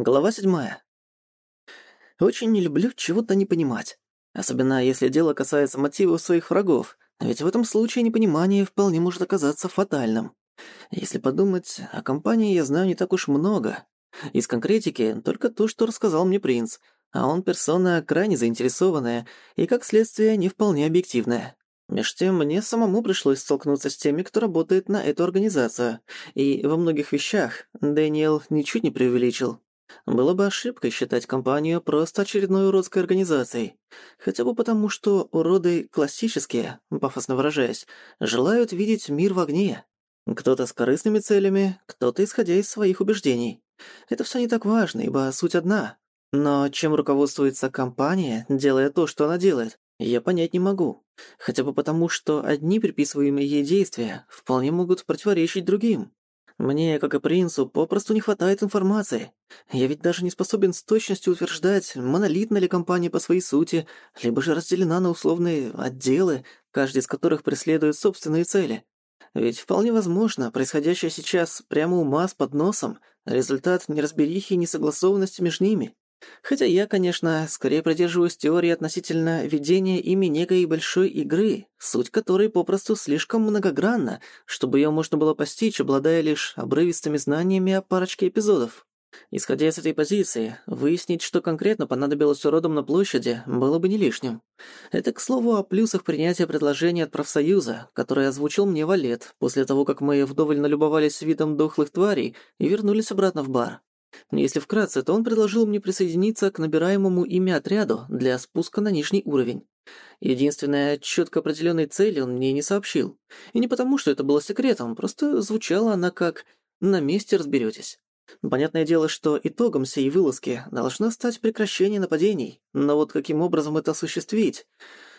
Глава седьмая. Очень не люблю чего-то не понимать. Особенно если дело касается мотивов своих врагов, ведь в этом случае непонимание вполне может оказаться фатальным. Если подумать, о компании я знаю не так уж много. Из конкретики только то, что рассказал мне принц, а он персона крайне заинтересованная и, как следствие, не вполне объективная. Меж тем, мне самому пришлось столкнуться с теми, кто работает на эту организацию, и во многих вещах Дэниел ничуть не преувеличил. Было бы ошибкой считать компанию просто очередной уродской организацией. Хотя бы потому, что уроды классические, пафосно выражаясь, желают видеть мир в огне. Кто-то с корыстными целями, кто-то исходя из своих убеждений. Это все не так важно, ибо суть одна. Но чем руководствуется компания, делая то, что она делает, я понять не могу. Хотя бы потому, что одни приписываемые ей действия вполне могут противоречить другим. Мне, как и принцу, попросту не хватает информации. Я ведь даже не способен с точностью утверждать, монолитна ли компания по своей сути, либо же разделена на условные отделы, каждый из которых преследует собственные цели. Ведь вполне возможно, происходящее сейчас прямо у масс под носом – результат неразберихи и несогласованности между ними. Хотя я, конечно, скорее придерживаюсь теории относительно ведения ими некой большой игры, суть которой попросту слишком многогранна, чтобы ее можно было постичь, обладая лишь обрывистыми знаниями о парочке эпизодов. Исходя из этой позиции, выяснить, что конкретно понадобилось уродам на площади, было бы не лишним. Это, к слову, о плюсах принятия предложения от профсоюза, которое озвучил мне Валет, после того, как мы вдоволь налюбовались видом дохлых тварей и вернулись обратно в бар. Если вкратце, то он предложил мне присоединиться к набираемому ими отряду для спуска на нижний уровень. Единственное, четко определенной цели он мне не сообщил. И не потому, что это было секретом, просто звучала она как «на месте разберетесь». Понятное дело, что итогом всей вылазки должно стать прекращение нападений, но вот каким образом это осуществить?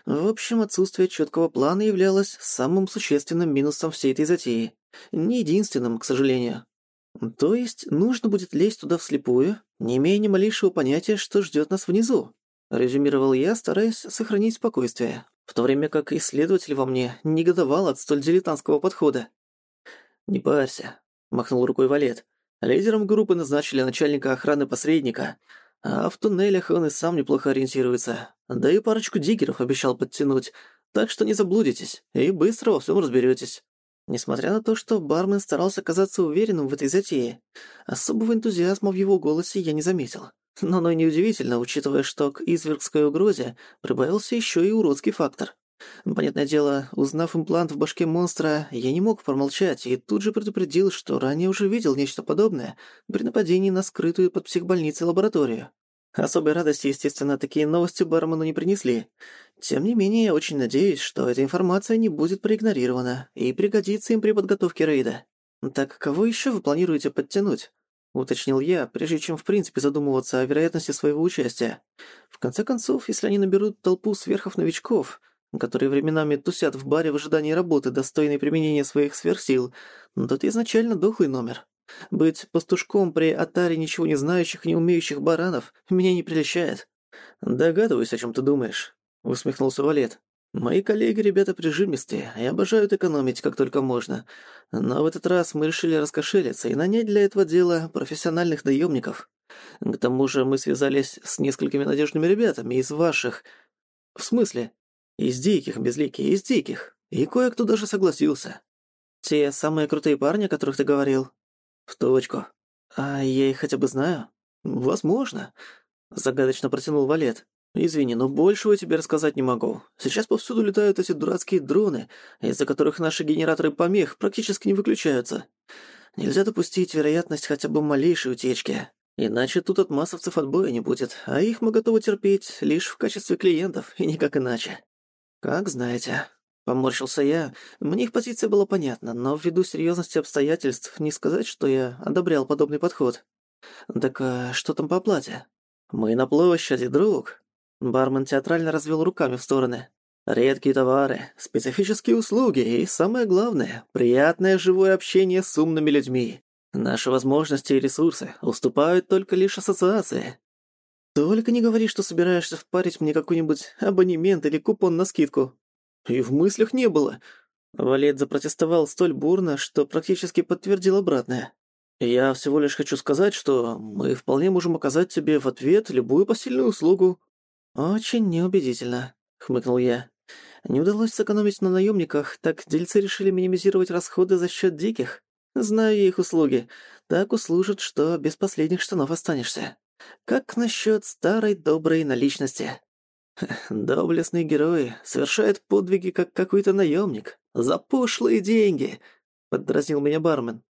В общем, отсутствие четкого плана являлось самым существенным минусом всей этой затеи. Не единственным, к сожалению. То есть нужно будет лезть туда вслепую, не имея ни малейшего понятия, что ждет нас внизу. Резюмировал я, стараясь сохранить спокойствие, в то время как исследователь во мне негодовал от столь дилетантского подхода. «Не парься», — махнул рукой Валет. «Лидером группы назначили начальника охраны посредника, а в туннелях он и сам неплохо ориентируется. Да и парочку диггеров обещал подтянуть, так что не заблудитесь и быстро во всем разберетесь. Несмотря на то, что бармен старался казаться уверенным в этой затее, особого энтузиазма в его голосе я не заметил. Но оно и неудивительно, учитывая, что к извергской угрозе прибавился еще и уродский фактор. Понятное дело, узнав имплант в башке монстра, я не мог промолчать и тут же предупредил, что ранее уже видел нечто подобное при нападении на скрытую под психбольницей лабораторию. Особой радости, естественно, такие новости бармену не принесли. Тем не менее, я очень надеюсь, что эта информация не будет проигнорирована и пригодится им при подготовке рейда. Так кого еще вы планируете подтянуть? Уточнил я, прежде чем в принципе задумываться о вероятности своего участия. В конце концов, если они наберут толпу сверхов-новичков, которые временами тусят в баре в ожидании работы, достойной применения своих сверхсил, то это изначально дохлый номер. Быть пастушком при атаре ничего не знающих и не умеющих баранов меня не прельщает. Догадываюсь, о чем ты думаешь, усмехнулся Валет. Мои коллеги ребята прижимистые и обожают экономить как только можно. Но в этот раз мы решили раскошелиться и нанять для этого дела профессиональных наемников. К тому же мы связались с несколькими надежными ребятами из ваших... В смысле? Из диких, безликих, из диких. И кое-кто даже согласился. Те самые крутые парни, о которых ты говорил? «В точку. А я их хотя бы знаю?» «Возможно», — загадочно протянул Валет. «Извини, но большего тебе рассказать не могу. Сейчас повсюду летают эти дурацкие дроны, из-за которых наши генераторы помех практически не выключаются. Нельзя допустить вероятность хотя бы малейшей утечки. Иначе тут от массовцев отбоя не будет, а их мы готовы терпеть лишь в качестве клиентов, и никак иначе. Как знаете». Поморщился я. Мне их позиция была понятна, но ввиду серьезности обстоятельств не сказать, что я одобрял подобный подход. Так а что там по оплате? Мы на площади, друг. Бармен театрально развел руками в стороны. Редкие товары, специфические услуги и, самое главное, приятное живое общение с умными людьми. Наши возможности и ресурсы уступают только лишь ассоциации. Только не говори, что собираешься впарить мне какой-нибудь абонемент или купон на скидку. И в мыслях не было. Валет запротестовал столь бурно, что практически подтвердил обратное. «Я всего лишь хочу сказать, что мы вполне можем оказать тебе в ответ любую посильную услугу». «Очень неубедительно», — хмыкнул я. «Не удалось сэкономить на наемниках, так дельцы решили минимизировать расходы за счет диких. Знаю я их услуги. Так услужат, что без последних штанов останешься. Как насчет старой доброй наличности?» «Доблестный герой совершает подвиги, как какой-то наемник. За пошлые деньги!» — поддразнил меня бармен.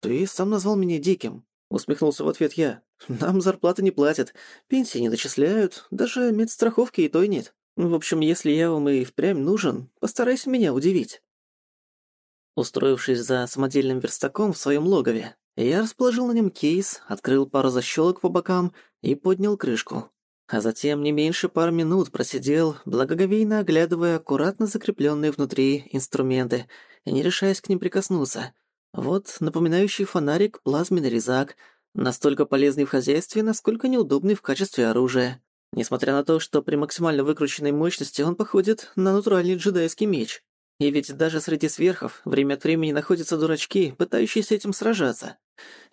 «Ты сам назвал меня диким», — усмехнулся в ответ я. «Нам зарплаты не платят, пенсии не начисляют, даже медстраховки и той нет. В общем, если я вам и впрямь нужен, постарайся меня удивить». Устроившись за самодельным верстаком в своем логове, я расположил на нем кейс, открыл пару защелок по бокам и поднял крышку. А затем не меньше пары минут просидел, благоговейно оглядывая аккуратно закрепленные внутри инструменты и не решаясь к ним прикоснуться, вот напоминающий фонарик плазменный резак, настолько полезный в хозяйстве, насколько неудобный в качестве оружия. Несмотря на то, что при максимально выкрученной мощности он походит на натуральный джедайский меч. И ведь даже среди сверхов время от времени находятся дурачки, пытающиеся этим сражаться.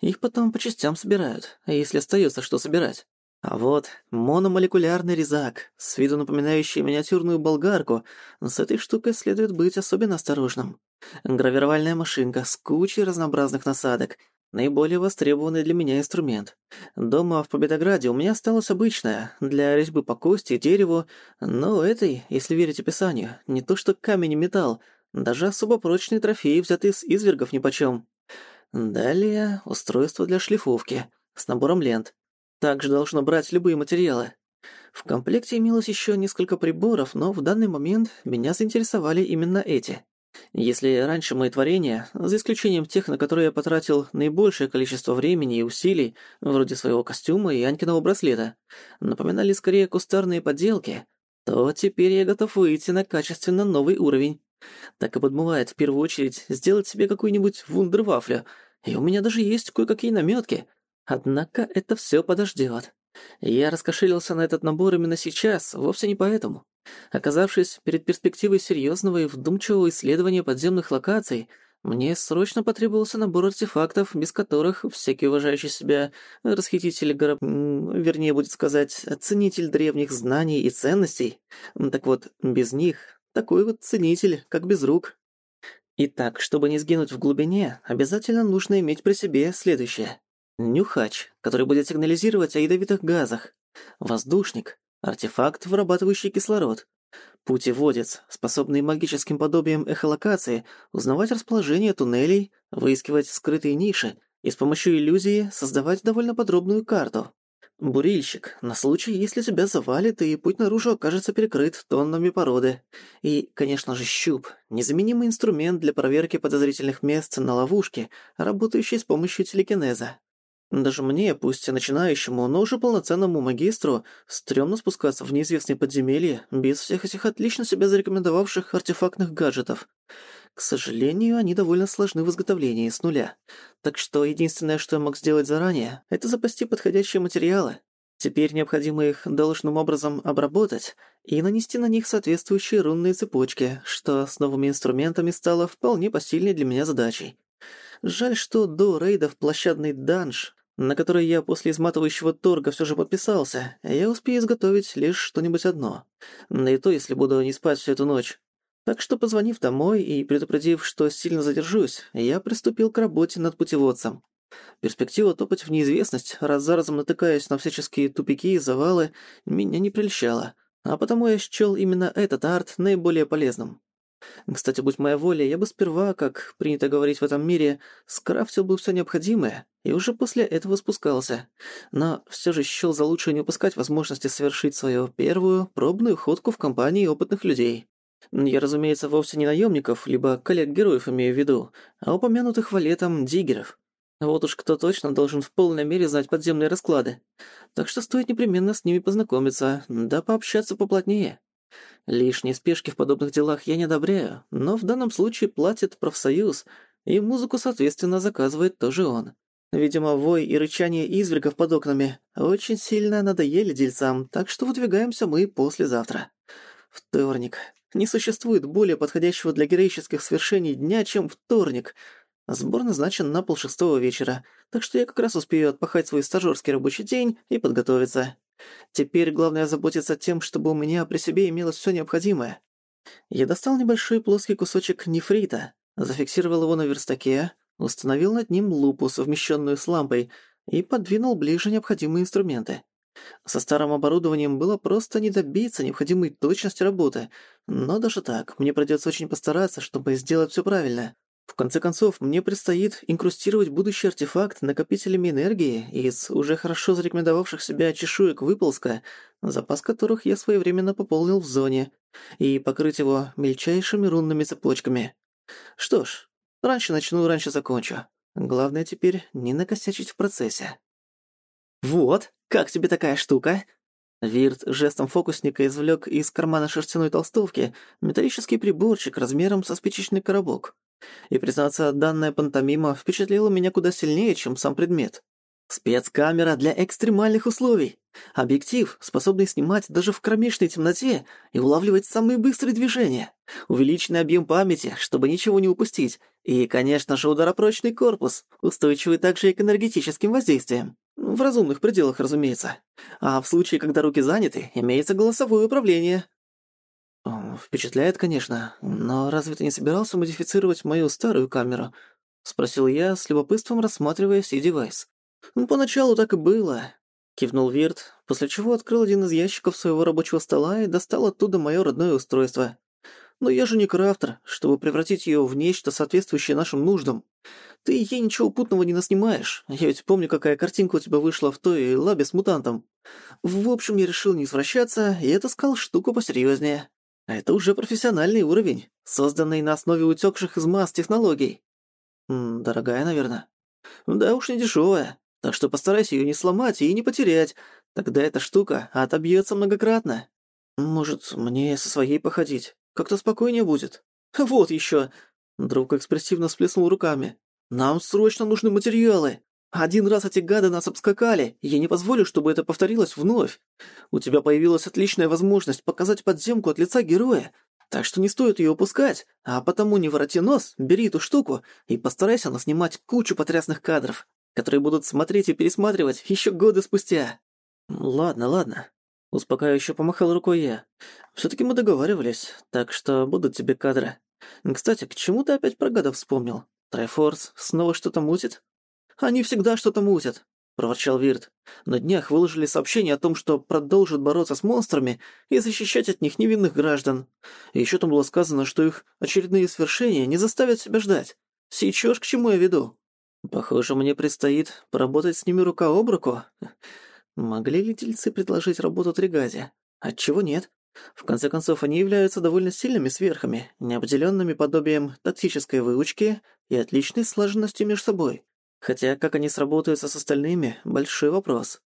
Их потом по частям собирают, если остается что собирать. А вот мономолекулярный резак, с виду напоминающий миниатюрную болгарку, с этой штукой следует быть особенно осторожным. Гравировальная машинка с кучей разнообразных насадок. Наиболее востребованный для меня инструмент. Дома в Победограде у меня осталась обычная, для резьбы по кости дереву, но этой, если верить описанию, не то что камень и металл, даже особо прочные трофеи, взятые с извергов нипочём. Далее устройство для шлифовки с набором лент. Также должно брать любые материалы. В комплекте имелось еще несколько приборов, но в данный момент меня заинтересовали именно эти. Если раньше мои творения, за исключением тех, на которые я потратил наибольшее количество времени и усилий, вроде своего костюма и Анькиного браслета, напоминали скорее кустарные подделки, то теперь я готов выйти на качественно новый уровень. Так и подмывает в первую очередь сделать себе какую-нибудь вундервафлю, и у меня даже есть кое-какие намётки. Однако это всё подождёт. Я раскошелился на этот набор именно сейчас, вовсе не поэтому. Оказавшись перед перспективой серьезного и вдумчивого исследования подземных локаций, мне срочно потребовался набор артефактов, без которых всякий уважающий себя расхититель город... вернее, будет сказать, ценитель древних знаний и ценностей. Так вот, без них такой вот ценитель, как без рук. Итак, чтобы не сгинуть в глубине, обязательно нужно иметь при себе следующее. Нюхач, который будет сигнализировать о ядовитых газах. Воздушник, Артефакт, вырабатывающий кислород. Путеводец, способный магическим подобием эхолокации узнавать расположение туннелей, выискивать скрытые ниши и с помощью иллюзии создавать довольно подробную карту. Бурильщик, на случай, если тебя завалит и путь наружу окажется перекрыт тоннами породы. И, конечно же, щуп, незаменимый инструмент для проверки подозрительных мест на ловушке, работающий с помощью телекинеза. Даже мне, пусть и начинающему, но уже полноценному магистру, стрёмно спускаться в неизвестные подземелья без всех этих отлично себя зарекомендовавших артефактных гаджетов. К сожалению, они довольно сложны в изготовлении с нуля. Так что единственное, что я мог сделать заранее, это запасти подходящие материалы. Теперь необходимо их должным образом обработать и нанести на них соответствующие рунные цепочки, что с новыми инструментами стало вполне посильной для меня задачей. Жаль, что до рейда в площадный данж на который я после изматывающего торга все же подписался, я успею изготовить лишь что-нибудь одно. И то, если буду не спать всю эту ночь. Так что, позвонив домой и предупредив, что сильно задержусь, я приступил к работе над путеводцем. Перспектива топать в неизвестность, раз за разом натыкаясь на всяческие тупики и завалы, меня не прельщала, а потому я счёл именно этот арт наиболее полезным. Кстати, будь моя воля, я бы сперва, как принято говорить в этом мире, скрафтил бы все необходимое и уже после этого спускался. Но все же счёл за лучшее не упускать возможности совершить свою первую пробную ходку в компании опытных людей. Я, разумеется, вовсе не наемников, либо коллег-героев имею в виду, а упомянутых валетом диггеров. Вот уж кто точно должен в полной мере знать подземные расклады. Так что стоит непременно с ними познакомиться, да пообщаться поплотнее. Лишние спешки в подобных делах я не одобряю, но в данном случае платит профсоюз, и музыку, соответственно, заказывает тоже он. Видимо, вой и рычание извергов под окнами очень сильно надоели дельцам, так что выдвигаемся мы послезавтра. Вторник. Не существует более подходящего для героических свершений дня, чем вторник. Сбор назначен на полшестого вечера, так что я как раз успею отпахать свой стажёрский рабочий день и подготовиться. Теперь главное заботиться тем, чтобы у меня при себе имелось всё необходимое. Я достал небольшой плоский кусочек нефрита, зафиксировал его на верстаке, установил над ним лупу, совмещенную с лампой, и подвинул ближе необходимые инструменты. Со старым оборудованием было просто не добиться необходимой точности работы, но даже так мне придётся очень постараться, чтобы сделать всё правильно. В конце концов, мне предстоит инкрустировать будущий артефакт накопителями энергии из уже хорошо зарекомендовавших себя чешуек выползка, запас которых я своевременно пополнил в зоне, и покрыть его мельчайшими рунными цепочками. Что ж, раньше начну, раньше закончу. Главное теперь не накосячить в процессе. «Вот, как тебе такая штука?» Вирт жестом фокусника извлек из кармана шерстяной толстовки металлический приборчик размером со спичечный коробок. И, признаться, данная пантомима впечатлила меня куда сильнее, чем сам предмет. Спецкамера для экстремальных условий. Объектив, способный снимать даже в кромешной темноте и улавливать самые быстрые движения. Увеличенный объем памяти, чтобы ничего не упустить. И, конечно же, ударопрочный корпус, устойчивый также и к энергетическим воздействиям. В разумных пределах, разумеется. А в случае, когда руки заняты, имеется голосовое управление, «Впечатляет, конечно, но разве ты не собирался модифицировать мою старую камеру?» — спросил я, с любопытством рассматривая C-девайс. «Ну, «Поначалу так и было», — кивнул Вирт, после чего открыл один из ящиков своего рабочего стола и достал оттуда моё родное устройство. «Но я же не крафтер, чтобы превратить её в нечто, соответствующее нашим нуждам. Ты ей ничего путного не наснимаешь. Я ведь помню, какая картинка у тебя вышла в той лабе с мутантом. В общем, я решил не извращаться и отыскал штуку посерьёзнее». А это уже профессиональный уровень, созданный на основе утекших из масс технологий. Дорогая, наверное. Да уж не дешевая. Так что постарайся ее не сломать и не потерять. Тогда эта штука отобьется многократно. Может, мне со своей походить? Как-то спокойнее будет. Вот еще. Друг экспрессивно всплеснул руками. Нам срочно нужны материалы. Один раз эти гады нас обскакали, я не позволю, чтобы это повторилось вновь. У тебя появилась отличная возможность показать подземку от лица героя, так что не стоит ее упускать, а потому не вороти нос, бери эту штуку и постарайся наснимать кучу потрясных кадров, которые будут смотреть и пересматривать еще годы спустя. Ладно, ладно. Успокаивающе помахал рукой я. Всё-таки мы договаривались, так что будут тебе кадры. Кстати, к чему ты опять про гадов вспомнил? Трайфорс снова что-то мутит? «Они всегда что-то мутят», — проворчал Вирт. «На днях выложили сообщение о том, что продолжат бороться с монстрами и защищать от них невинных граждан. И ещё там было сказано, что их очередные свершения не заставят себя ждать. Сейчас к чему я веду?» «Похоже, мне предстоит поработать с ними рука об руку. Могли ли дельцы предложить работу Тригазе? Отчего нет?» В конце концов, они являются довольно сильными сверхами, необделенными подобием тактической выучки и отличной слаженностью между собой. Хотя как они сработаются с остальными – большой вопрос.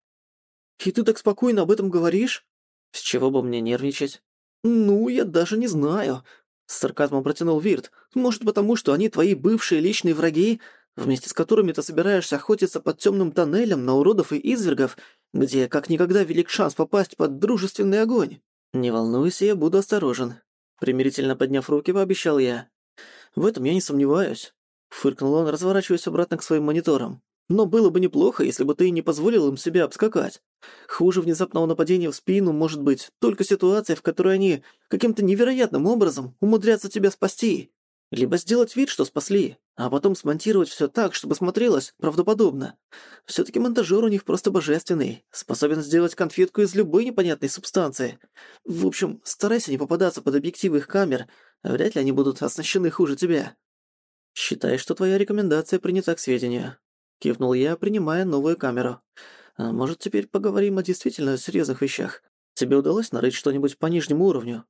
«И ты так спокойно об этом говоришь?» «С чего бы мне нервничать?» «Ну, я даже не знаю», – с сарказмом протянул Вирт. «Может, потому что они твои бывшие личные враги, вместе с которыми ты собираешься охотиться под темным тоннелем на уродов и извергов, где как никогда велик шанс попасть под дружественный огонь?» «Не волнуйся, я буду осторожен», – примирительно подняв руки, пообещал я. «В этом я не сомневаюсь. Фыркнул он, разворачиваясь обратно к своим мониторам. «Но было бы неплохо, если бы ты не позволил им себя обскакать. Хуже внезапного нападения в спину может быть только ситуация, в которой они каким-то невероятным образом умудрятся тебя спасти. Либо сделать вид, что спасли, а потом смонтировать все так, чтобы смотрелось правдоподобно. все таки монтажер у них просто божественный, способен сделать конфетку из любой непонятной субстанции. В общем, старайся не попадаться под объективы их камер, вряд ли они будут оснащены хуже тебя». «Считай, что твоя рекомендация принята к сведению», — кивнул я, принимая новую камеру. «А может, теперь поговорим о действительно серьезных вещах? Тебе удалось нарыть что-нибудь по нижнему уровню?»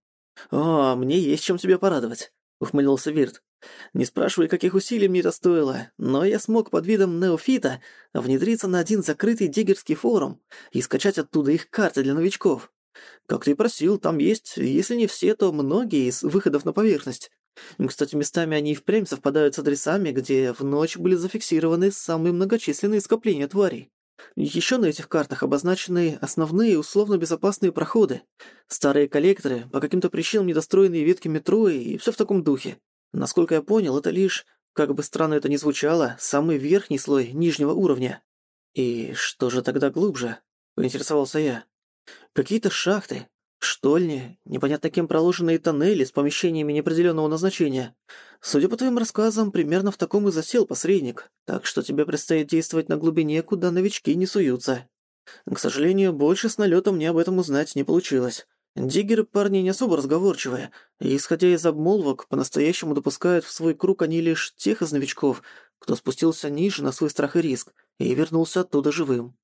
«О, мне есть чем тебя порадовать», — ухмыльнулся Вирт. «Не спрашивай, каких усилий мне это стоило, но я смог под видом неофита внедриться на один закрытый диггерский форум и скачать оттуда их карты для новичков. Как ты просил, там есть, если не все, то многие из выходов на поверхность. Кстати, местами они и впрямь совпадают с адресами, где в ночь были зафиксированы самые многочисленные скопления тварей. Еще на этих картах обозначены основные условно-безопасные проходы, старые коллекторы, по каким-то причинам недостроенные ветки метро и все в таком духе. Насколько я понял, это лишь как бы странно это ни звучало, самый верхний слой нижнего уровня. И что же тогда глубже? Поинтересовался я. Какие-то шахты, штольни, непонятно кем проложенные тоннели с помещениями неопределенного назначения. Судя по твоим рассказам, примерно в таком и засел посредник, так что тебе предстоит действовать на глубине, куда новички не суются. К сожалению, больше с налетом мне об этом узнать не получилось. Диггеры парни не особо разговорчивые, и, исходя из обмолвок, по-настоящему допускают в свой круг они лишь тех из новичков, кто спустился ниже на свой страх и риск, и вернулся оттуда живым.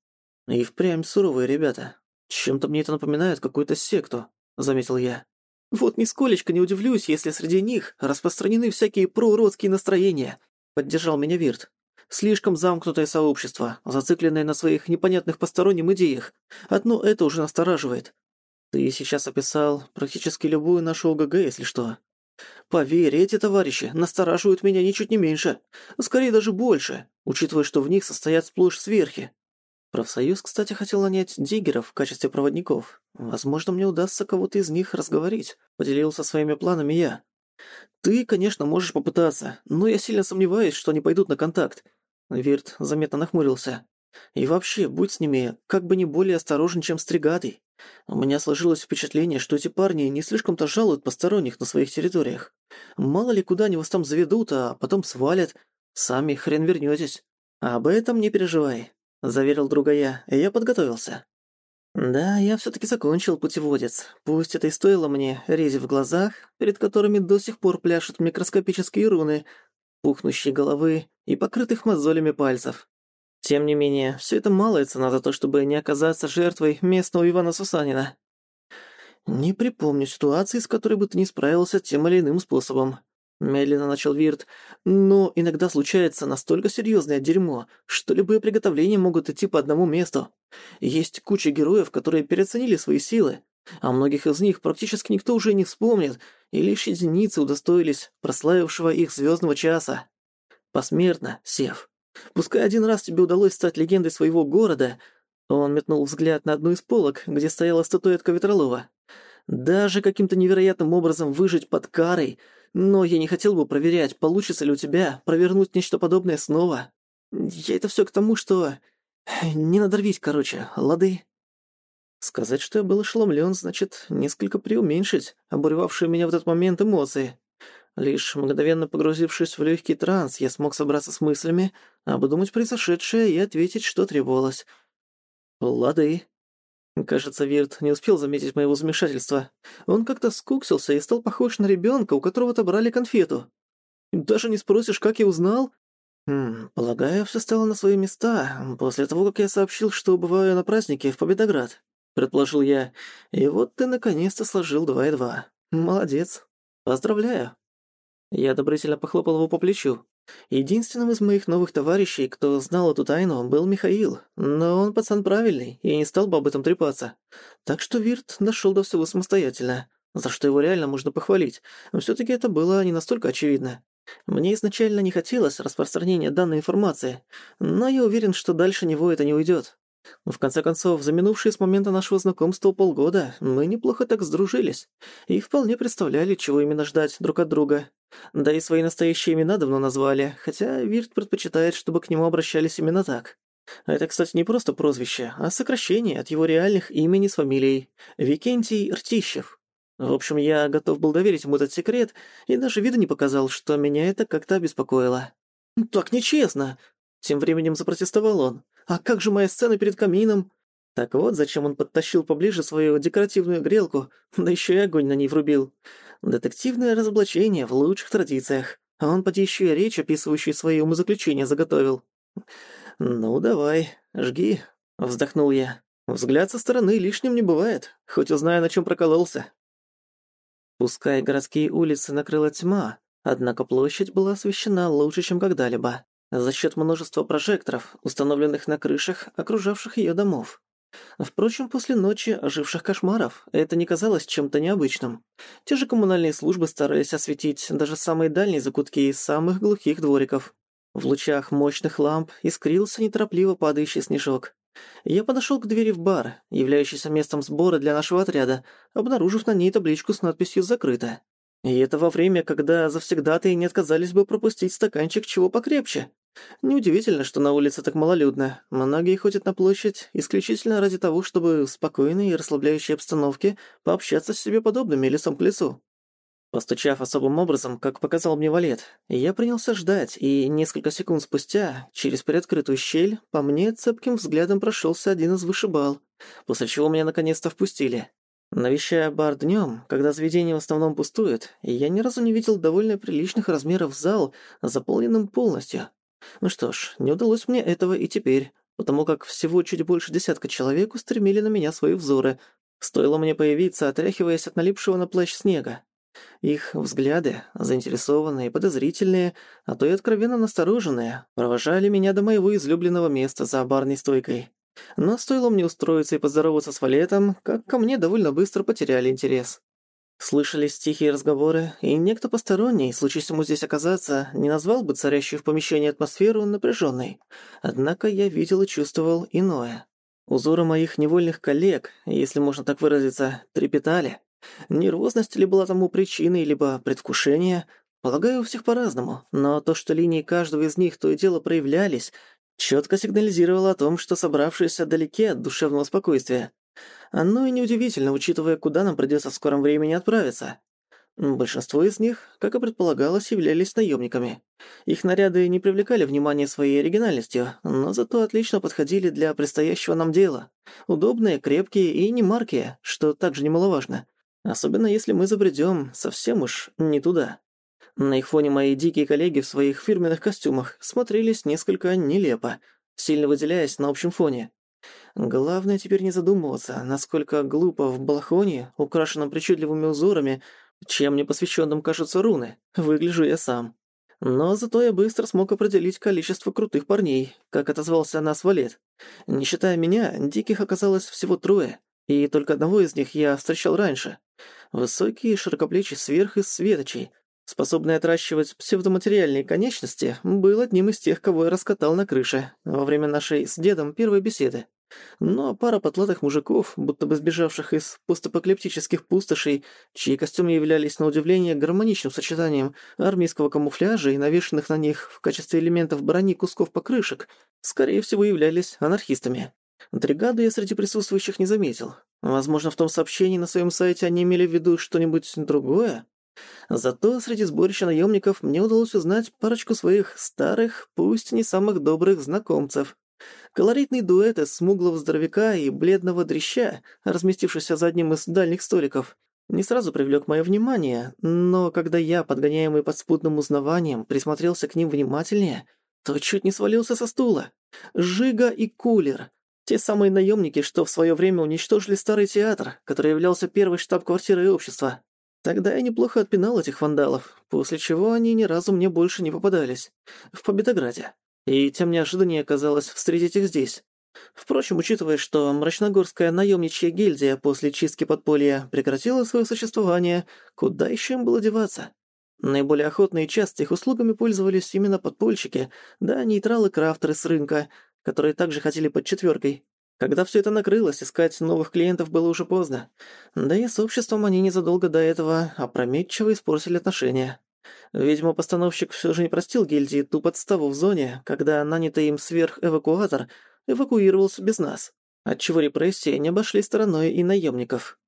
И впрямь суровые ребята. Чем-то мне это напоминает какую-то секту, заметил я. Вот нисколечко не удивлюсь, если среди них распространены всякие проуродские настроения, поддержал меня Вирт. Слишком замкнутое сообщество, зацикленное на своих непонятных посторонним идеях. Одно это уже настораживает. Ты сейчас описал практически любую нашу ОГГ, если что. Поверь, эти товарищи настораживают меня ничуть не меньше, скорее даже больше, учитывая, что в них состоят сплошь сверхи. Профсоюз, кстати, хотел нанять диггеров в качестве проводников. Возможно, мне удастся кого-то из них разговорить. Поделился своими планами я. Ты, конечно, можешь попытаться, но я сильно сомневаюсь, что они пойдут на контакт. Вирт заметно нахмурился. И вообще, будь с ними как бы не более осторожен, чем с. У меня сложилось впечатление, что эти парни не слишком-то жалуют посторонних на своих территориях. Мало ли куда они вас там заведут, а потом свалят. Сами хрен вернётесь. Об этом не переживай, заверил друга я, я подготовился. Да, я всё-таки закончил путеводец. Пусть это и стоило мне рези в глазах, перед которыми до сих пор пляшут микроскопические руны, пухнущие головы и покрытых мозолями пальцев. Тем не менее, все это малая цена за то, чтобы не оказаться жертвой местного Ивана Сусанина. Не припомню ситуации, с которой бы ты не справился тем или иным способом. Медленно начал Вирт, но иногда случается настолько серьезное дерьмо, что любые приготовления могут идти по одному месту. Есть куча героев, которые переоценили свои силы, а многих из них практически никто уже не вспомнит, и лишь единицы удостоились прославившего их звездного часа. Посмертно, Сев. Пускай один раз тебе удалось стать легендой своего города, он метнул взгляд на одну из полок, где стояла статуэтка Ветролова. Даже каким-то невероятным образом выжить под карой, но я не хотел бы проверять, получится ли у тебя провернуть нечто подобное снова. Я это все к тому, что... Не надорвись, короче, лады. Сказать, что я был ошеломлен, значит, несколько преуменьшить обуревавшие меня в этот момент эмоции. Лишь мгновенно погрузившись в легкий транс, я смог собраться с мыслями, обдумать произошедшее и ответить, что требовалось. «Лады». Кажется, Вирт не успел заметить моего замешательства. Он как-то скуксился и стал похож на ребенка, у которого отобрали конфету. «Даже не спросишь, как я узнал?» «Хм, полагаю, все стало на свои места, после того, как я сообщил, что бываю на празднике в Победоград», — предположил я. «И вот ты наконец-то сложил два и два. Молодец. Поздравляю». Я одобрительно похлопал его по плечу. Единственным из моих новых товарищей, кто знал эту тайну, был Михаил, но он пацан правильный и не стал бы об этом трепаться. Так что Вирт дошёл до всего самостоятельно, за что его реально можно похвалить, но всё-таки это было не настолько очевидно. Мне изначально не хотелось распространения данной информации, но я уверен, что дальше него это не уйдёт. В конце концов, за минувшие с момента нашего знакомства полгода мы неплохо так сдружились и вполне представляли, чего именно ждать друг от друга. Да и свои настоящие имена давно назвали, хотя Вирт предпочитает, чтобы к нему обращались именно так. Это, кстати, не просто прозвище, а сокращение от его реальных имени с фамилией – Викентий Ртищев. В общем, я готов был доверить ему этот секрет и даже вида не показал, что меня это как-то обеспокоило. «Так нечестно!» – тем временем запротестовал он. «А как же моя сцена перед камином?» Так вот, зачем он подтащил поближе свою декоративную грелку, да еще и огонь на ней врубил. Детективное разоблачение в лучших традициях. А он поди еще и речь, описывающую свои умозаключения, заготовил. «Ну, давай, жги», — вздохнул я. «Взгляд со стороны лишним не бывает, хоть узнаю, на чем прокололся». Пускай городские улицы накрыла тьма, однако площадь была освещена лучше, чем когда-либо, за счет множества прожекторов, установленных на крышах окружавших ее домов. Впрочем, после ночи оживших кошмаров это не казалось чем-то необычным. Те же коммунальные службы старались осветить даже самые дальние закутки из самых глухих двориков. В лучах мощных ламп искрился неторопливо падающий снежок. Я подошел к двери в бар, являющийся местом сбора для нашего отряда, обнаружив на ней табличку с надписью «Закрыто». И это во время, когда завсегдатые не отказались бы пропустить стаканчик чего покрепче. Неудивительно, что на улице так малолюдно. Многие ходят на площадь исключительно ради того, чтобы в спокойной и расслабляющей обстановке пообщаться с себе подобными лицом к лицу. Постучав особым образом, как показал мне валет, я принялся ждать, и несколько секунд спустя, через приоткрытую щель, по мне цепким взглядом прошелся один из вышибал, после чего меня наконец-то впустили. Навещая бар днем, когда заведение в основном пустует, я ни разу не видел довольно приличных размеров зал, заполненным полностью. Ну что ж, не удалось мне этого и теперь, потому как всего чуть больше десятка человек устремили на меня свои взоры. Стоило мне появиться, отряхиваясь от налипшего на плащ снега. Их взгляды, заинтересованные, подозрительные, а то и откровенно настороженные, провожали меня до моего излюбленного места за барной стойкой. Но стоило мне устроиться и поздороваться с Валетом, как ко мне довольно быстро потеряли интерес. Слышались тихие разговоры, и некто посторонний, случись ему здесь оказаться, не назвал бы царящую в помещении атмосферу напряженной. Однако я видел и чувствовал иное. Узоры моих невольных коллег, если можно так выразиться, трепетали. Нервозность ли была тому причиной, либо предвкушение? Полагаю, у всех по-разному, но то, что линии каждого из них то и дело проявлялись, четко сигнализировало о том, что собравшиеся далеки от душевного спокойствия. Оно и неудивительно, учитывая, куда нам придётся в скором времени отправиться. Большинство из них, как и предполагалось, являлись наемниками. Их наряды не привлекали внимания своей оригинальностью, но зато отлично подходили для предстоящего нам дела. Удобные, крепкие и немаркие, что также немаловажно. Особенно если мы забредём совсем уж не туда. На их фоне мои дикие коллеги в своих фирменных костюмах смотрелись несколько нелепо, сильно выделяясь на общем фоне. Главное теперь не задумываться, насколько глупо в балахоне, украшенном причудливыми узорами, чем непосвященным кажутся руны, выгляжу я сам. Но зато я быстро смог определить количество крутых парней, как отозвался нас Валет. Не считая меня, диких оказалось всего трое, и только одного из них я встречал раньше. Высокий, широкоплечий сверх из светочей, способный отращивать псевдоматериальные конечности, был одним из тех, кого я раскатал на крыше во время нашей с дедом первой беседы. Но пара потлатых мужиков, будто бы сбежавших из постапокалиптических пустошей, чьи костюмы являлись на удивление гармоничным сочетанием армейского камуфляжа и навешанных на них в качестве элементов брони кусков покрышек, скорее всего являлись анархистами. Тригаду я среди присутствующих не заметил. Возможно, в том сообщении на своем сайте они имели в виду что-нибудь другое? Зато среди сборища наемников мне удалось узнать парочку своих старых, пусть не самых добрых знакомцев. Колоритный дуэт из смуглого здоровяка и бледного дрища, разместившийся за одним из дальних столиков, не сразу привлёк моё внимание, но когда я, подгоняемый подспудным узнаванием, присмотрелся к ним внимательнее, то чуть не свалился со стула. Жига и Кулер. Те самые наемники, что в своё время уничтожили старый театр, который являлся первой штаб-квартирой общества. Тогда я неплохо отпинал этих вандалов, после чего они ни разу мне больше не попадались. В Победограде. И тем неожиданнее оказалось встретить их здесь. Впрочем, учитывая, что мрачногорская наемничья гильдия после чистки подполья прекратила свое существование, куда еще им было деваться? Наиболее охотно и часто их услугами пользовались именно подпольщики, да нейтралы-крафтеры с рынка, которые также хотели под четверкой. Когда все это накрылось, искать новых клиентов было уже поздно. Да и с обществом они незадолго до этого опрометчиво испортили отношения. Видимо, постановщик все же не простил гильдии ту подставу в зоне, когда нанятый им сверхэвакуатор эвакуировался без нас, отчего репрессии не обошли стороной и наемников.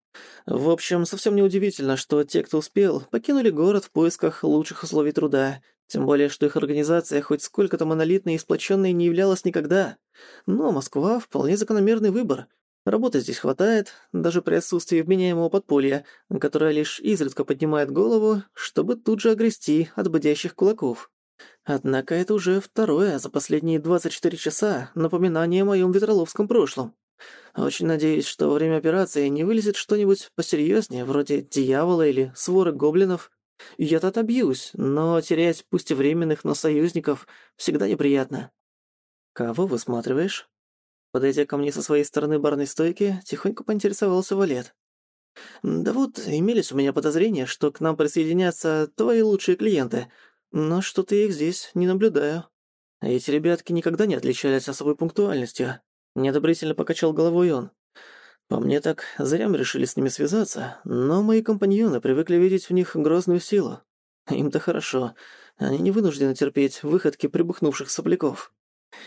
В общем, совсем неудивительно, что те, кто успел, покинули город в поисках лучших условий труда, тем более, что их организация хоть сколько-то монолитной и сплоченной не являлась никогда. Но Москва — вполне закономерный выбор. Работы здесь хватает, даже при отсутствии вменяемого подполья, которое лишь изредка поднимает голову, чтобы тут же огрести от бодящих кулаков. Однако это уже второе за последние 24 часа напоминание о моем ветроловском прошлом. Очень надеюсь, что во время операции не вылезет что-нибудь посерьезнее, вроде дьявола или своры гоблинов. Я-то отобьюсь, но терять пусть и временных, но союзников всегда неприятно. Кого высматриваешь? Подойдя ко мне со своей стороны барной стойки, тихонько поинтересовался Валет. «Да вот, имелись у меня подозрения, что к нам присоединятся твои лучшие клиенты, но что-то их здесь не наблюдаю. Эти ребятки никогда не отличались особой пунктуальностью». Неодобрительно покачал головой он. По мне так зря мы решили с ними связаться, но мои компаньоны привыкли видеть в них грозную силу. Им-то хорошо, они не вынуждены терпеть выходки прибухнувших сопляков.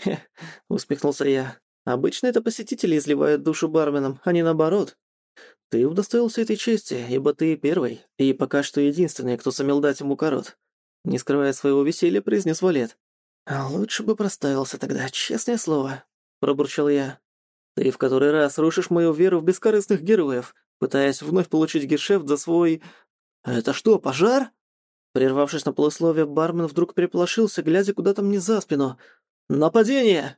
«Хе», — усмехнулся я. «Обычно это посетители изливают душу барменам, а не наоборот. Ты удостоился этой чести, ибо ты первый, и пока что единственный, кто сумел дать ему корот». Не скрывая своего веселья, произнес Валет. «А лучше бы проставился тогда, честное слово», — пробурчал я. «Ты в который раз рушишь мою веру в бескорыстных героев, пытаясь вновь получить гешефт за свой... Это что, пожар?» Прервавшись на полусловие, бармен вдруг переполошился, глядя куда-то мне за спину. «Нападение!»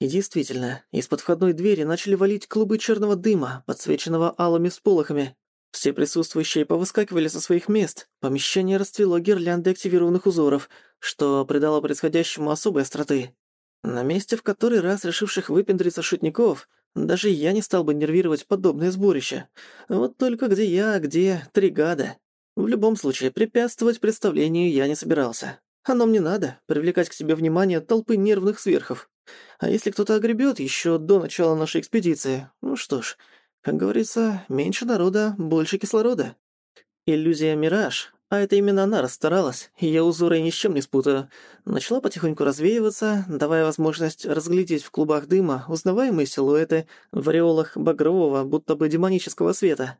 И действительно, из-под входной двери начали валить клубы черного дыма, подсвеченного алыми всполохами. Все присутствующие повыскакивали со своих мест. Помещение расцвело гирляндой активированных узоров, что придало происходящему особой остроты. На месте, в который раз решивших выпендриться шутников, даже я не стал бы нервировать подобное сборище. Вот только где я, где Тригада. В любом случае, препятствовать представлению я не собирался. Оно мне надо, привлекать к себе внимание толпы нервных сверхов. А если кто-то огребет еще до начала нашей экспедиции, ну что ж, как говорится, меньше народа, больше кислорода. Иллюзия «Мираж», а это именно она расстаралась, и я узоры ни с чем не спутаю, начала потихоньку развеиваться, давая возможность разглядеть в клубах дыма узнаваемые силуэты в ореолах багрового, будто бы демонического света.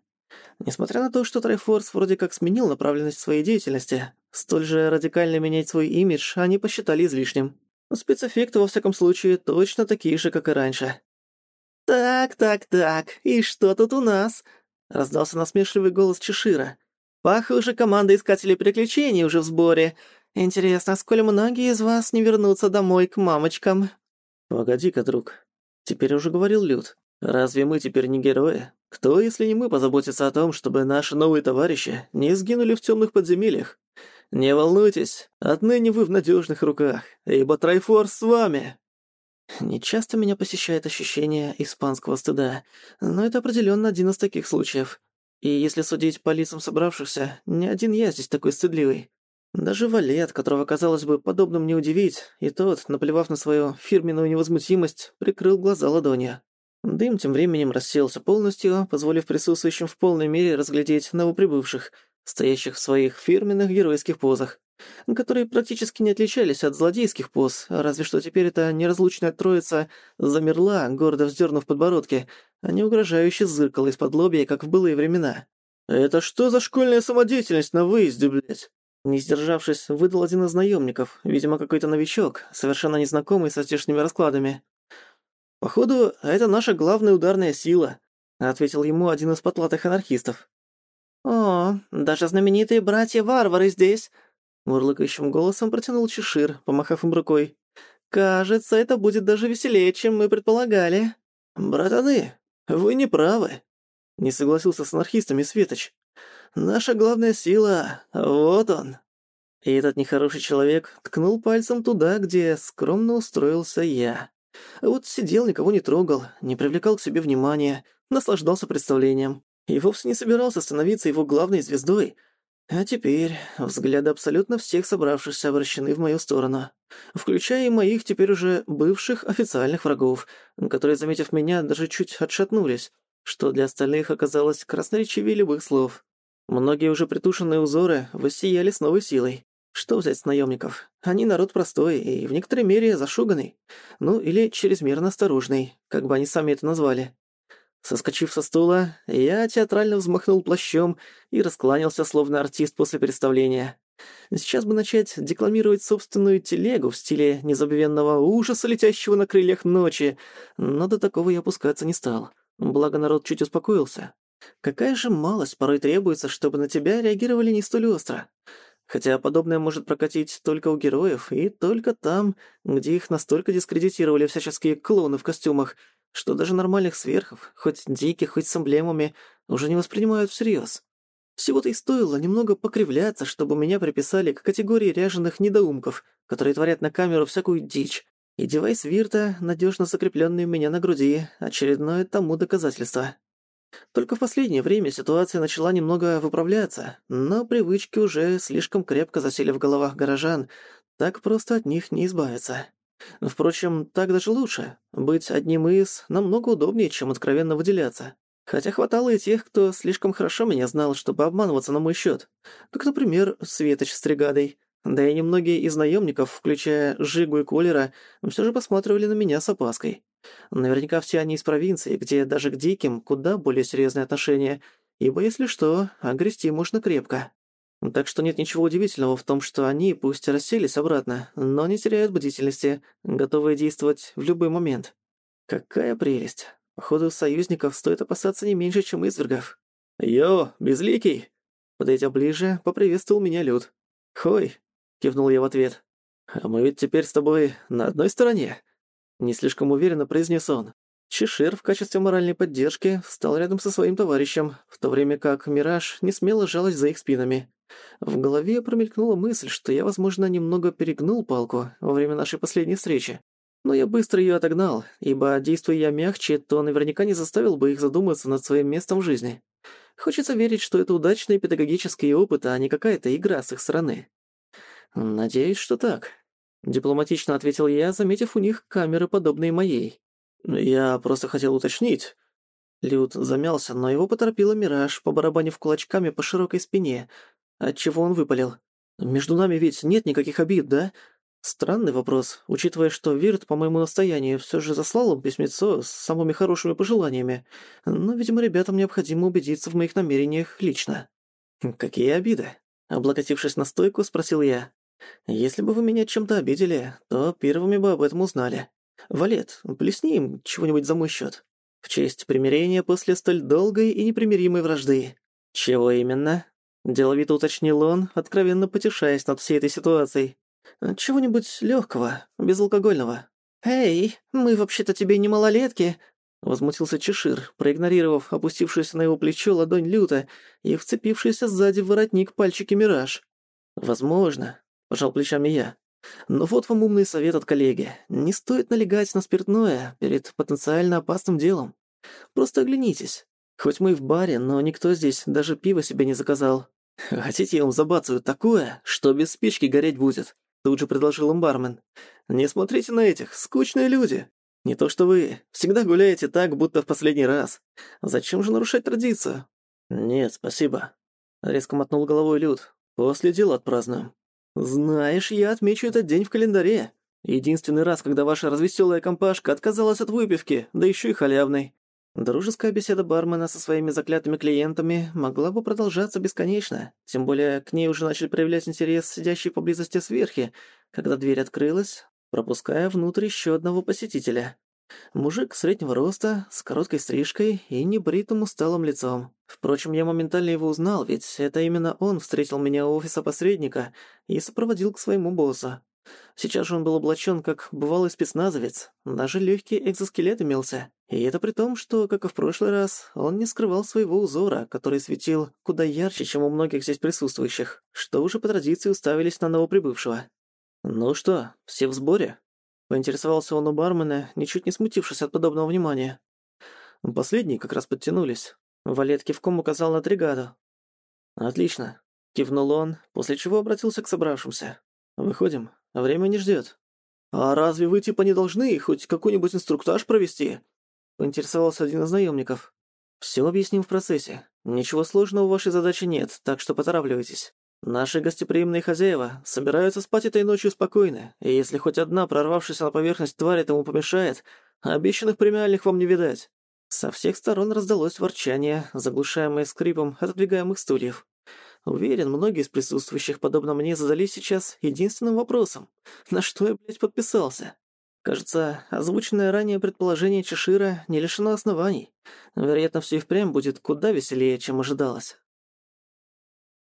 Несмотря на то, что Трайфорс вроде как сменил направленность своей деятельности, столь же радикально менять свой имидж они посчитали излишним. Спецэффекты, во всяком случае, точно такие же, как и раньше. «Так, так, так, и что тут у нас?» — раздался насмешливый голос Чешира. «Похоже, команда Искателей Приключений уже в сборе. Интересно, сколь многие из вас не вернутся домой к мамочкам?» «Погоди-ка, друг. Теперь уже говорил Люд. Разве мы теперь не герои? Кто, если не мы, позаботится о том, чтобы наши новые товарищи не сгинули в темных подземельях? Не волнуйтесь, отныне вы в надежных руках, ибо Трайфорс с вами. Нечасто меня посещает ощущение испанского стыда, но это определенно один из таких случаев. И если судить по лицам собравшихся, не один я здесь такой стыдливый. Даже Валет, которого, казалось бы, подобным не удивить, и тот, наплевав на свою фирменную невозмутимость, прикрыл глаза ладонью. Дым тем временем рассеялся полностью, позволив присутствующим в полной мере разглядеть новоприбывших, стоящих в своих фирменных геройских позах, которые практически не отличались от злодейских поз, разве что теперь эта неразлучная троица замерла, гордо вздернув подбородки, а не угрожающе зыркала из-под лобья, как в былые времена. «Это что за школьная самодеятельность на выезде, блядь?» Не сдержавшись, выдал один из наемников, видимо, какой-то новичок, совершенно незнакомый со здешними раскладами. «Походу, это наша главная ударная сила», — ответил ему один из потлатых анархистов. «О, даже знаменитые братья-варвары здесь!» Мурлыкающим голосом протянул Чешир, помахав им рукой. «Кажется, это будет даже веселее, чем мы предполагали». «Братаны, вы не правы», — не согласился с анархистами Светоч. «Наша главная сила — вот он». И этот нехороший человек ткнул пальцем туда, где скромно устроился я. Вот сидел, никого не трогал, не привлекал к себе внимания, наслаждался представлением. И вовсе не собирался становиться его главной звездой. А теперь взгляды абсолютно всех собравшихся обращены в мою сторону, включая и моих теперь уже бывших официальных врагов, которые, заметив меня, даже чуть отшатнулись, что для остальных оказалось красноречивее любых слов. Многие уже притушенные узоры воссияли с новой силой. Что взять с наемников? Они народ простой и в некоторой мере зашуганный. Ну, или чрезмерно осторожный, как бы они сами это назвали. Соскочив со стула, я театрально взмахнул плащом и раскланялся, словно артист после представления. Сейчас бы начать декламировать собственную телегу в стиле незабвенного ужаса, летящего на крыльях ночи, но до такого я опускаться не стал. Благо народ чуть успокоился. Какая же малость порой требуется, чтобы на тебя реагировали не столь остро. Хотя подобное может прокатить только у героев и только там, где их настолько дискредитировали всяческие клоуны в костюмах, что даже нормальных сверхов, хоть диких, хоть с эмблемами, уже не воспринимают всерьез. Всего-то и стоило немного покривляться, чтобы меня приписали к категории ряженых недоумков, которые творят на камеру всякую дичь. И девайс Вирта, надежно закрепленный у меня на груди, очередное тому доказательство. Только в последнее время ситуация начала немного выправляться, но привычки уже слишком крепко засели в головах горожан, так просто от них не избавиться. Впрочем, так даже лучше. Быть одним из намного удобнее, чем откровенно выделяться. Хотя хватало и тех, кто слишком хорошо меня знал, чтобы обманываться на мой счет. Как, например, Светоч с Тригадой. Да и немногие из наемников, включая Жигу и Колера, все же посматривали на меня с опаской. Наверняка все они из провинции, где даже к диким куда более серьезные отношения, ибо, если что, огрести можно крепко. Так что нет ничего удивительного в том, что они, пусть расселись обратно, но не теряют бдительности, готовые действовать в любой момент. Какая прелесть. Походу, союзников стоит опасаться не меньше, чем извергов. «Йо, безликий!» Подойдя ближе, поприветствовал меня Люд. «Хой!» — кивнул я в ответ. «А мы ведь теперь с тобой на одной стороне?» Не слишком уверенно произнес он. Чешир в качестве моральной поддержки встал рядом со своим товарищем, в то время как Мираж не смело жалась за их спинами. В голове промелькнула мысль, что я, возможно, немного перегнул палку во время нашей последней встречи. Но я быстро ее отогнал, ибо, действуя я мягче, то наверняка не заставил бы их задуматься над своим местом в жизни. Хочется верить, что это удачный педагогический опыт, а не какая-то игра с их стороны. «Надеюсь, что так», — дипломатично ответил я, заметив у них камеры, подобные моей. «Я просто хотел уточнить». Люд замялся, но его поторопила Мираж, побарабанив кулачками по широкой спине, отчего он выпалил. «Между нами ведь нет никаких обид, да? Странный вопрос, учитывая, что Вирт по моему настоянию все же заслал им письмецо с самыми хорошими пожеланиями, но, видимо, ребятам необходимо убедиться в моих намерениях лично. «Какие обиды?» Облокотившись на стойку, спросил я. «Если бы вы меня чем-то обидели, то первыми бы об этом узнали. Валет, плесни им чего-нибудь за мой счет. В честь примирения после столь долгой и непримиримой вражды». «Чего именно?» Деловито уточнил он, откровенно потешаясь над всей этой ситуацией. «Чего-нибудь легкого, безалкогольного». «Эй, мы вообще-то тебе не малолетки!» Возмутился Чешир, проигнорировав опустившуюся на его плечо ладонь люто и вцепившийся сзади в воротник пальчики Мираж. «Возможно», — пожал плечами я. «Но вот вам умный совет от коллеги. Не стоит налегать на спиртное перед потенциально опасным делом. Просто оглянитесь. Хоть мы и в баре, но никто здесь даже пива себе не заказал. Хотите, я вам забацаю такое, что без спички гореть будет?» Тут же предложил им бармен. «Не смотрите на этих, скучные люди. Не то что вы, всегда гуляете так, будто в последний раз. Зачем же нарушать традицию?» «Нет, спасибо», — резко мотнул головой Люд. «После дела отпразднуем». «Знаешь, я отмечу этот день в календаре. Единственный раз, когда ваша развеселая компашка отказалась от выпивки, да еще и халявной. Дружеская беседа бармена со своими заклятыми клиентами могла бы продолжаться бесконечно, тем более к ней уже начали проявлять интерес сидящие поблизости сверхи, когда дверь открылась, пропуская внутрь еще одного посетителя. Мужик среднего роста, с короткой стрижкой и небритым усталым лицом. Впрочем, я моментально его узнал, ведь это именно он встретил меня у офиса посредника и сопроводил к своему боссу. Сейчас же он был облачен как бывалый спецназовец, даже легкий экзоскелет имелся. И это при том, что, как и в прошлый раз, он не скрывал своего узора, который светил куда ярче, чем у многих здесь присутствующих, что уже по традиции уставились на новоприбывшего. «Ну что, все в сборе?» Поинтересовался он у бармена, ничуть не смутившись от подобного внимания. Последние как раз подтянулись. Валет кивком указал на тригаду. «Отлично», — кивнул он, после чего обратился к собравшимся. «Выходим, время не ждет. «А разве вы типа не должны хоть какой-нибудь инструктаж провести?» — поинтересовался один из наемников. «Все объясним в процессе. Ничего сложного в вашей задаче нет, так что поторапливайтесь. Наши гостеприимные хозяева собираются спать этой ночью спокойно, и если хоть одна прорвавшаяся на поверхность тварь этому помешает, обещанных премиальных вам не видать». Со всех сторон раздалось ворчание, заглушаемое скрипом отодвигаемых стульев. Уверен, многие из присутствующих, подобно мне, задались сейчас единственным вопросом. На что я, блядь, подписался? Кажется, озвученное ранее предположение Чешира не лишено оснований. Вероятно, все и впрямь будет куда веселее, чем ожидалось.